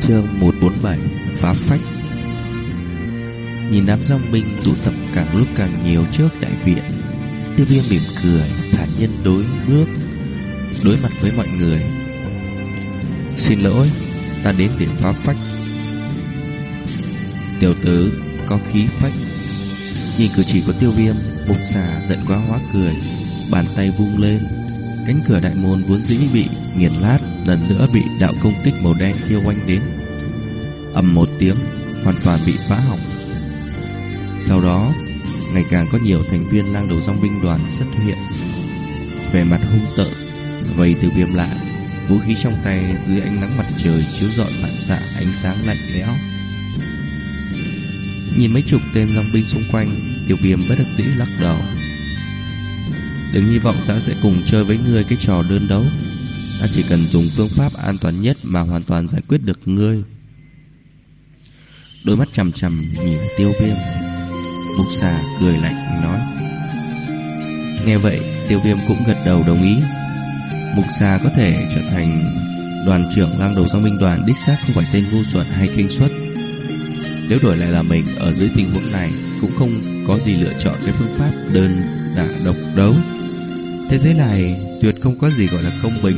Chương 147 Phá phách. Nhìn đám dòng binh tụ tập càng lúc càng nhiều trước đại viện, Tiêu viêm mỉm cười, Thản nhiên đối bước, Đối mặt với mọi người. Xin lỗi, Ta đến để phá phách. Tiểu tử, có khí phách. Nhìn cử chỉ của tiêu viêm Mục xà giận quá hóa cười, Bàn tay vung lên, Cánh cửa đại môn vốn dĩ bị nghiền lát Lần nữa bị đạo công kích màu đen kia quanh đến. Ầm một tiếng, Hoàn toàn bị phá hỏng. Sau đó, Ngày càng có nhiều thành viên lang đầu dòng binh đoàn xuất hiện. Về mặt hung tợn Vây từ viêm lạ, Vũ khí trong tay dưới ánh nắng mặt trời Chiếu rọi phản xạ ánh sáng lạnh lẽo. Nhìn mấy chục tên dòng binh xung quanh, Tiểu viêm bất đắc dĩ lắc đầu. Đừng hy vọng ta sẽ cùng chơi với ngươi cái trò đơn đấu. Ta chỉ cần dùng phương pháp an toàn nhất Mà hoàn toàn giải quyết được ngươi. Đôi mắt chằm chằm nhìn tiêu viêm. Mục xà cười lạnh nói. Nghe vậy, tiêu viêm cũng gật đầu đồng ý. Mục xà có thể trở thành đoàn trưởng lang đầu dòng binh đoàn đích xác không phải tên ngu xuẩn hay kinh suất. Nếu đổi lại là mình ở dưới tình huống này, cũng không có gì lựa chọn cái phương pháp đơn đả độc đấu. Thế giới này tuyệt không có gì gọi là công bình.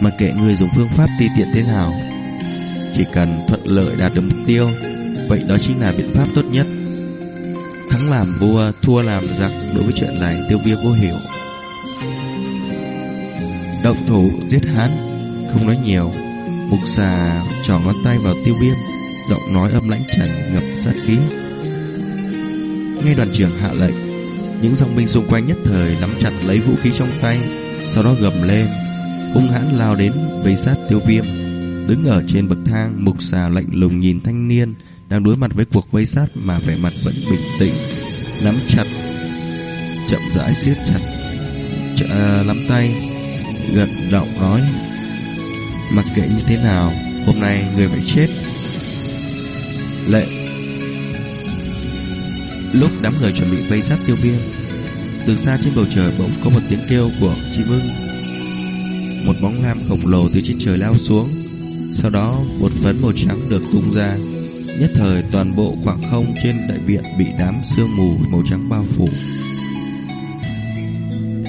Mà kệ người dùng phương pháp ti tiện thế nào, chỉ cần thuận lợi đạt được mục tiêu, vậy đó chính là biện pháp tốt nhất. Thắng làm vua, thua làm giặc đối với chuyện này tiêu viêm vô hiểu. Động thủ giết hắn, không nói nhiều, mục xà trỏ ngón tay vào tiêu viêm giọng nói âm lãnh trần ngập sát khí. Nghe đoàn trưởng hạ lệnh, những dòng binh xung quanh nhất thời nắm chặt lấy vũ khí trong tay, sau đó gầm lên, hung hãn lao đến vây sát tiêu viêm. Đứng ở trên bậc thang, mục xà lạnh lùng nhìn thanh niên đang đối mặt với cuộc vây sát mà vẻ mặt vẫn bình tĩnh, nắm chặt, chậm rãi siết chặt, Ch à, nắm tay, gật giọng nói, mặc kệ như thế nào, hôm nay người phải chết. Lệ Lúc đám người chuẩn bị vây sát tiêu viêm Từ xa trên bầu trời bỗng có một tiếng kêu của chim ưng một bóng lam khổng lồ từ trên trời lao xuống. Sau đó, một phấn màu trắng được tung ra. Nhất thời, toàn bộ khoảng không trên đại viện bị đám sương mù màu trắng bao phủ.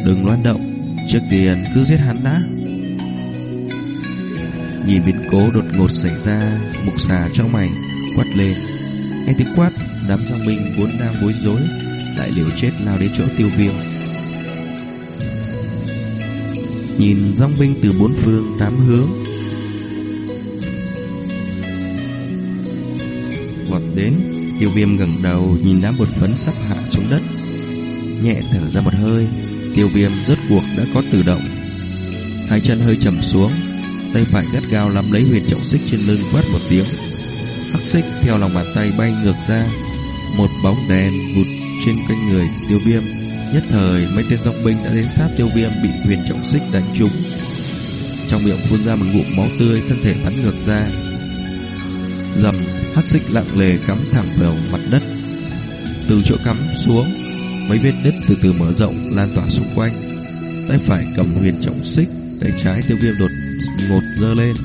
Đừng loan động, Trước tiên cứ giết hắn đã. Nhìn biến cố đột ngột xảy ra, Mục xà trong mày quát lên. Nghe tiếng quát, Đám giang minh vốn đang bối rối, Đại liều chết lao đến chỗ tiêu viêm. Nhìn rong binh từ bốn phương tám hướng. Vọt đến, Tiêu viêm ngẩng đầu Nhìn đám bột phấn sắp hạ xuống đất. Nhẹ thở ra một hơi, Tiêu viêm rốt cuộc đã có tự động. Hai chân hơi chầm xuống, Tay phải gắt gao nắm lấy huyền trọng xích trên lưng quát một tiếng. Hắc xích theo lòng bàn tay bay ngược ra, một bóng đèn vụt trên quanh người tiêu viêm nhất thời mấy tên dòng binh đã đến sát tiêu viêm bị huyền trọng xích đánh trúng. Trong miệng phun ra một ngụm máu tươi thân thể bắn ngược ra. Dầm hắc xích lặng lề cắm thẳng vào mặt đất. Từ chỗ cắm xuống mấy vết nứt từ từ mở rộng lan tỏa xung quanh. Tay phải cầm huyền trọng xích tay trái tiêu viêm đột ngột dơ lên.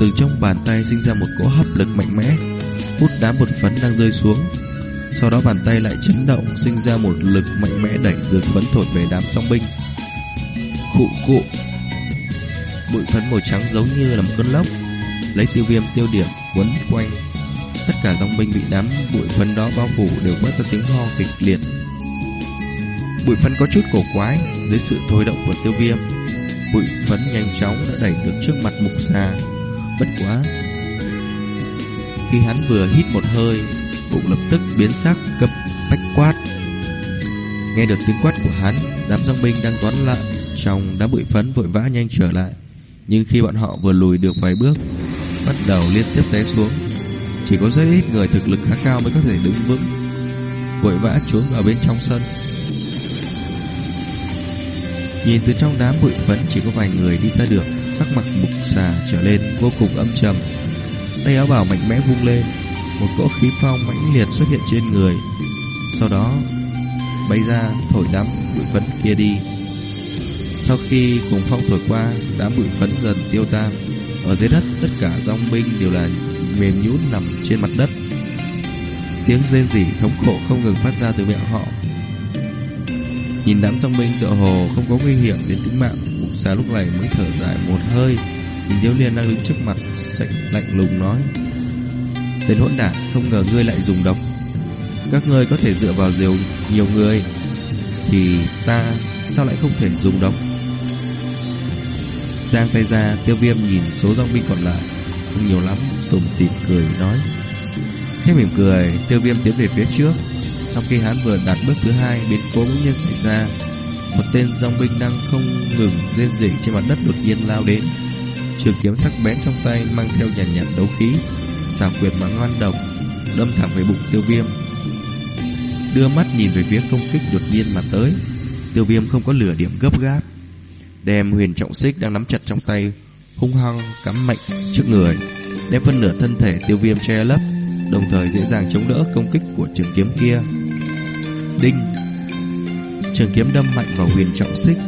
Từ trong bàn tay sinh ra một cỗ hấp lực mạnh mẽ, hút đám bột phấn đang rơi xuống. Sau đó bàn tay lại chấn động, sinh ra một lực mạnh mẽ đẩy dược phấn thổi về đám song binh. Khụ khụ. Bụi phấn màu trắng giống như là một cơn lốc, lấy tiêu viêm tiêu điểm quấn quanh. Tất cả dòng binh bị đám bụi phấn đó bao phủ đều bớt ra tiếng ho kịch liệt. Bụi phấn có chút cổ quái dưới sự thôi động của tiêu viêm. Bụi phấn nhanh chóng đã đẩy được trước mặt mục xà Bất quá Khi hắn vừa hít một hơi cũng lập tức biến sắc cấp bách quát. Nghe được tiếng quát của hắn Đám giang binh đang toán lại Trong đám bụi phấn vội vã nhanh trở lại. Nhưng khi bọn họ vừa lùi được vài bước Bắt đầu liên tiếp té xuống. Chỉ có rất ít người thực lực khá cao Mới có thể đứng vững Vội vã trốn vào bên trong sân. Nhìn từ trong đám bụi phấn Chỉ có vài người đi ra được sắc mặt mục xà trở lên vô cùng âm trầm. Tay áo bảo mạnh mẽ vung lên, một cỗ khí phong mãnh liệt xuất hiện trên người. Sau đó, bay ra thổi đám bụi phấn kia đi. Sau khi cùng phong thổi qua, đám bụi phấn dần tiêu tan, Ở dưới đất tất cả dòng binh đều là mềm nhũn nằm trên mặt đất Tiếng rên rỉ thống khổ không ngừng phát ra từ miệng họ Nhìn đám dòng binh tựa hồ không có nguy hiểm đến tính mạng Mục xá lúc này mới thở dài một hơi Nhìn thiếu niên đang đứng trước mặt Sạch lạnh lùng nói Tên hỗn đản, không ngờ ngươi lại dùng độc. Các ngươi có thể dựa vào nhiều nhiều người. Thì ta sao lại không thể dùng độc? Giang tay ra, tiêu viêm nhìn số dòng binh còn lại. Không nhiều lắm, Tùm tìm cười, nói. Khẽ mỉm cười, tiêu viêm tiến về phía trước. Sau khi hắn vừa đạt bước thứ hai, Biến cố bỗng nhiên xảy ra. Một tên dòng binh đang không ngừng rên rỉ trên mặt đất đột nhiên lao đến. Trường kiếm sắc bén trong tay Mang theo nhàn nhạt đấu khí xảo quyệt mà ngoan độc Đâm thẳng về bụng tiêu viêm. Đưa mắt nhìn về phía công kích đột nhiên mà tới. Tiêu viêm không có lửa điểm gấp gáp. Đem huyền trọng xích đang nắm chặt trong tay, Hung hăng cắm mạnh trước người. Đem phân nửa thân thể tiêu viêm che lấp, Đồng thời dễ dàng chống đỡ công kích của trường kiếm kia. Đinh! Trường kiếm đâm mạnh vào huyền trọng xích.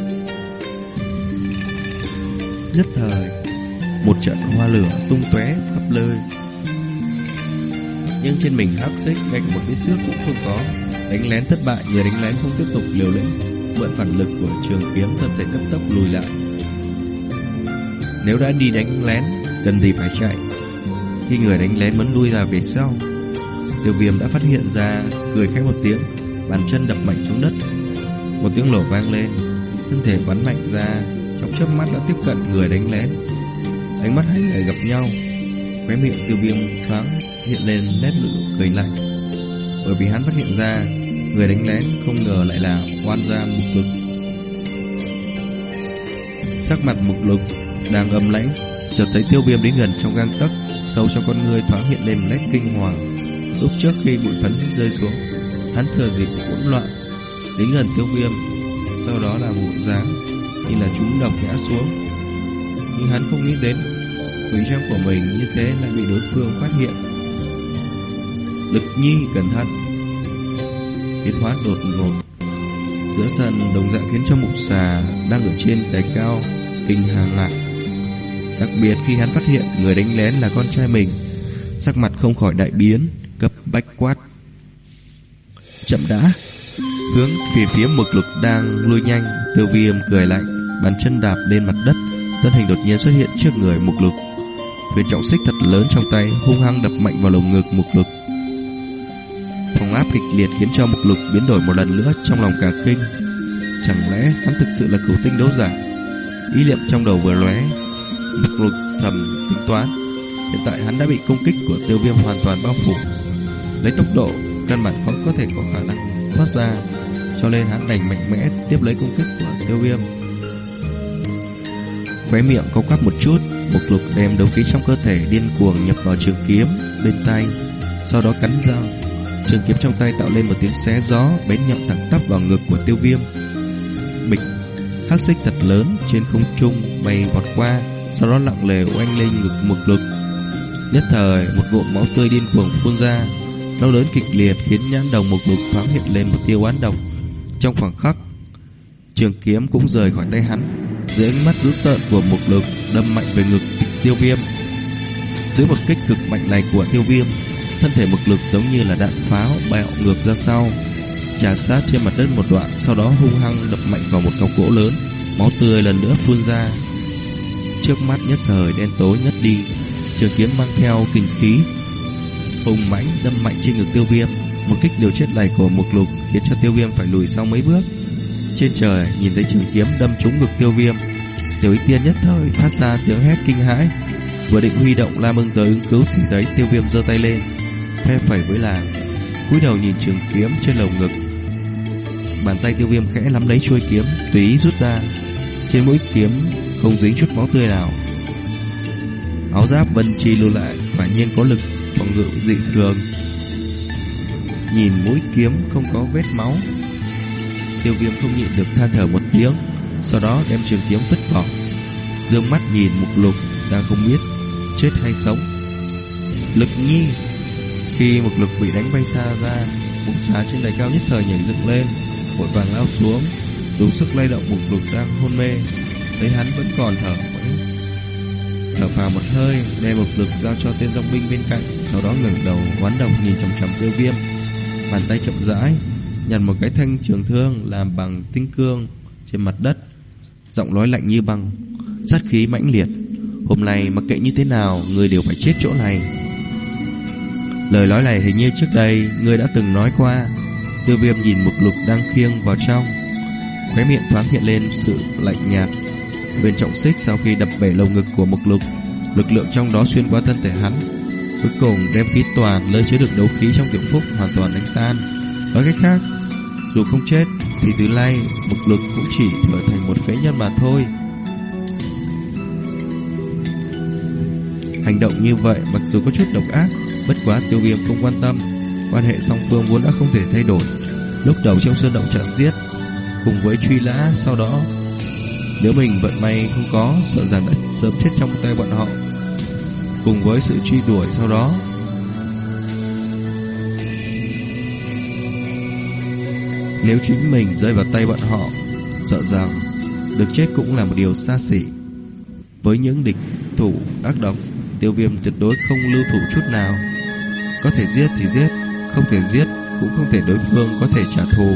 Nhất thời, Một trận hoa lửa tung tóe khắp nơi. Nhưng trên mình hắc xích Ngay cả một vết xước cũng không có. Đánh lén thất bại Nhờ đánh lén không tiếp tục liều lĩnh. Mượn phản lực của trường kiếm thân thể cấp tốc lùi lại. Nếu đã đi đánh lén, Cần gì phải chạy? Khi người đánh lén muốn lui ra về sau, Tiêu viêm đã phát hiện ra, Cười khẽ một tiếng, Bàn chân đập mạnh xuống đất. Một tiếng nổ vang lên, Thân thể bắn mạnh ra, Trong chớp mắt đã tiếp cận người đánh lén. Ánh mắt hai người gặp nhau Khóe miệng tiêu viêm thoáng hiện lên nét nụ cười lạnh. Bởi vì hắn phát hiện ra, Người đánh lén không ngờ lại là oan gia mục lực. Sắc mặt mục lực Đang âm lãnh, Chợt thấy tiêu viêm đến gần trong gang tấc, Sâu trong con người thoáng hiện lên nét kinh hoàng. Lúc trước khi bụi phấn rơi xuống, Hắn thừa dịp hỗn loạn, Đến gần tiêu viêm, Sau đó là bộ dáng Như là chúng độc ngã xuống. Nhưng hắn không nghĩ đến quý trang của mình như thế lại bị đối phương phát hiện Lực nhi cẩn thận biến hóa đột ngột. Giữa sân đồng dạng khiến cho mục xà đang ở trên đài cao kinh hàng ngạc. Đặc biệt khi hắn phát hiện người đánh lén là con trai mình, sắc mặt không khỏi đại biến, cấp bách quát. Chậm đã, hướng về phía mực lực đang lui nhanh, tiêu viêm cười lạnh, bàn chân đạp lên mặt đất, thân hình đột nhiên xuất hiện trước người mục lực viên trọng xích thật lớn trong tay hung hăng đập mạnh vào lồng ngực mục lực Phong áp kịch liệt khiến cho mục lục biến đổi một lần nữa trong lòng cả kinh. Chẳng lẽ hắn thực sự là cửu tinh đấu giả? Ý niệm trong đầu vừa lóe, mục lục thầm tính toán. Hiện tại hắn đã bị công kích của tiêu viêm hoàn toàn bao phủ. Lấy tốc độ, căn bản khó có thể có khả năng thoát ra, cho nên hắn đành mạnh mẽ tiếp lấy công kích của tiêu viêm. Khóe miệng co quắp một chút, mục lục đem đấu khí trong cơ thể điên cuồng nhập vào trường kiếm bên tay, sau đó cắn răng Trường kiếm trong tay tạo lên một tiếng xé gió Bén nhọn thẳng tắp vào ngực của tiêu viêm. Bịch Hắc xích thật lớn trên không trung bay vọt qua Sau đó lặng lề oanh lên ngực mục lực Nhất thời một ngụm máu tươi điên cuồng phun ra. Đau lớn kịch liệt khiến nhãn đồng mục lục thoáng hiện lên một tiêu oán độc. Trong khoảng khắc Trường kiếm cũng rời khỏi tay hắn. Dưới ánh mắt dữ tợn của mục lực Đâm mạnh về ngực tiêu viêm. Dưới một kích cực mạnh này của tiêu viêm, Thân thể mục lực giống như là đạn pháo bạo ngược ra sau, Trà sát trên mặt đất một đoạn, Sau đó hung hăng đập mạnh vào một cọc gỗ lớn, Máu tươi lần nữa phun ra. Trước mắt nhất thời đen tối nhất đi, Trường kiếm mang theo kinh khí, Hùng mãnh đâm mạnh trên ngực tiêu viêm. Một kích điều chết này của mục lục Khiến cho tiêu viêm phải lùi sau mấy bước. Trên trời, nhìn thấy trường kiếm đâm trúng ngực tiêu viêm. Tiểu y tiên nhất thời phát ra tiếng hét kinh hãi. Vừa định huy động la mừng tới ứng cứu Thì thấy tiêu viêm giơ tay lên, phe phẩy với làng, cúi đầu nhìn trường kiếm trên lồng ngực. Bàn tay tiêu viêm khẽ nắm lấy chuôi kiếm, tùy ý rút ra. Trên mũi kiếm không dính chút máu tươi nào. Áo giáp vân chi lưu lại, quả nhiên có lực phòng ngự dị thường. Nhìn mũi kiếm không có vết máu tiêu viêm không nhịn được than thở một tiếng sau đó đem trường kiếm vứt bỏ dương mắt nhìn mục lục đang không biết chết hay sống lực nhi khi mục lực bị đánh bay xa ra, bụng xá trên đài cao nhất thời nhảy dựng lên, vội vàng lao xuống, dùng sức lay động mục lực đang hôn mê. Thấy hắn vẫn còn thở vẫn thở phào một hơi, đem mục lực giao cho tên dòng binh bên cạnh, sau đó ngẩng đầu quán đồng nhìn chằm chằm Tiêu Viêm. Bàn tay chậm rãi nhặt một cái thanh trường thương làm bằng tinh cương trên mặt đất, giọng nói lạnh như băng, sát khí mãnh liệt. Hôm nay mặc kệ như thế nào, người đều phải chết chỗ này. Lời nói này hình như trước đây người đã từng nói qua. Tiêu Viêm nhìn Mục lục đang khiêng vào trong, khóe miệng thoáng hiện lên sự lạnh nhạt. Bên trọng xích sau khi đập bể lồng ngực của Mục Lục, lực lượng trong đó xuyên qua thân thể hắn, cuối cùng đem khí toàn nơi chứa được đấu khí trong tiệm phúc hoàn toàn đánh tan. Nói cách khác, dù không chết thì từ nay mục Lục cũng chỉ trở thành một phế nhân mà thôi. Hành động như vậy mặc dù có chút độc ác, bất quá Tiêu Viêm không quan tâm, quan hệ song phương vốn đã không thể thay đổi. Lúc đầu trong sơn động trận giết, cùng với truy lã sau đó nếu mình vận may không có Sợ rằng đã sớm chết trong tay bọn họ Cùng với sự truy đuổi sau đó Nếu chính mình rơi vào tay bọn họ, Sợ rằng Được chết cũng là một điều xa xỉ. Với những địch, thủ, ác độc, Tiêu viêm tuyệt đối không lưu thủ chút nào. Có thể giết thì giết, Không thể giết Cũng không thể đối phương có thể trả thù.